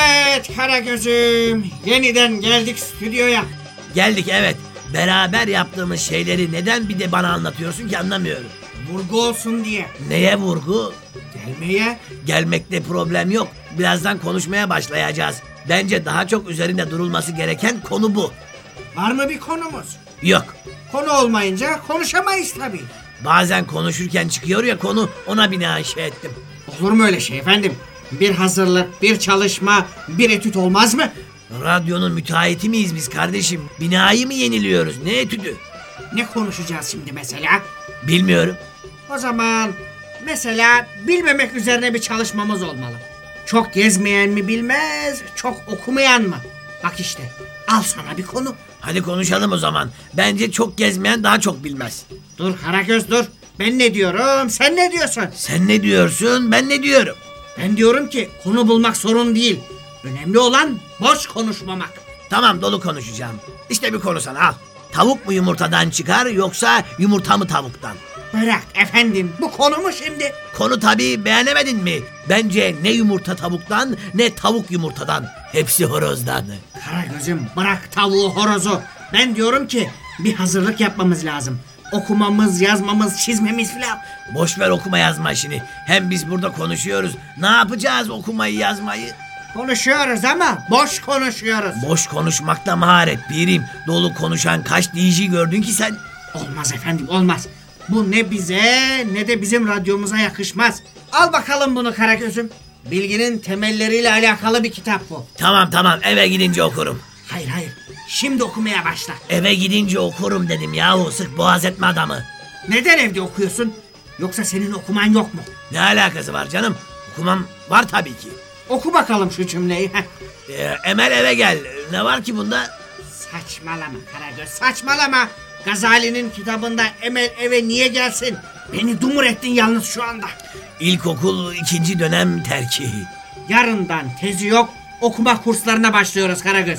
Evet Karagöz'üm. Yeniden geldik stüdyoya. Geldik evet. Beraber yaptığımız şeyleri neden bir de bana anlatıyorsun ki anlamıyorum. Vurgu olsun diye. Neye vurgu? Gelmeye Gelmekte problem yok. Birazdan konuşmaya başlayacağız. Bence daha çok üzerinde durulması gereken konu bu. var mı bir konumuz? Yok. Konu olmayınca konuşamayız tabii. Bazen konuşurken çıkıyor ya konu ona binaen şey ettim. Olur mu öyle şey efendim? Bir hazırlık, bir çalışma, bir etüt olmaz mı? Radyonun müteahhiti miyiz biz kardeşim? Binayı mı yeniliyoruz? Ne etüdü? Ne konuşacağız şimdi mesela? Bilmiyorum. O zaman mesela bilmemek üzerine bir çalışmamız olmalı. Çok gezmeyen mi bilmez, çok okumayan mı? Bak işte, al sana bir konu. Hadi konuşalım o zaman. Bence çok gezmeyen daha çok bilmez. Dur Karagöz dur. Ben ne diyorum, sen ne diyorsun? Sen ne diyorsun? Ben ne diyorum? Ben diyorum ki konu bulmak sorun değil. Önemli olan boş konuşmamak. Tamam dolu konuşacağım. İşte bir konu sana al. Tavuk mu yumurtadan çıkar yoksa yumurta mı tavuktan? Bırak efendim, bu konu mu şimdi? Konu tabii beğenemedin mi? Bence ne yumurta tavuktan ne tavuk yumurtadan. Hepsi horozdan. Karagöz'üm bırak tavuğu horozu. Ben diyorum ki bir hazırlık yapmamız lazım. Okumamız, yazmamız, çizmemiz filan. Boş ver okuma yazma işini. Hem biz burada konuşuyoruz. Ne yapacağız okumayı yazmayı? Konuşuyoruz ama boş konuşuyoruz. Boş konuşmakta maharet birim. Dolu konuşan kaç DJ gördün ki sen? Olmaz efendim olmaz. Bu ne bize ne de bizim radyomuza yakışmaz. Al bakalım bunu Karagöz'üm. Bilginin temelleriyle alakalı bir kitap bu. Tamam tamam eve gidince okurum. Hayır hayır. Şimdi okumaya başla. Eve gidince okurum dedim yahu sık boğaz etme adamı. Neden evde okuyorsun? Yoksa senin okuman yok mu? Ne alakası var canım? Okumam var tabii ki. Oku bakalım şu cümleyi. heh. Ee, Emel eve gel. Ne var ki bunda? Saçmalama Karagöz saçmalama. Gazali'nin kitabında Emel eve niye gelsin? Beni dumur ettin yalnız şu anda. İlkokul ikinci dönem terki. Yarından tezi yok okuma kurslarına başlıyoruz Karagöz.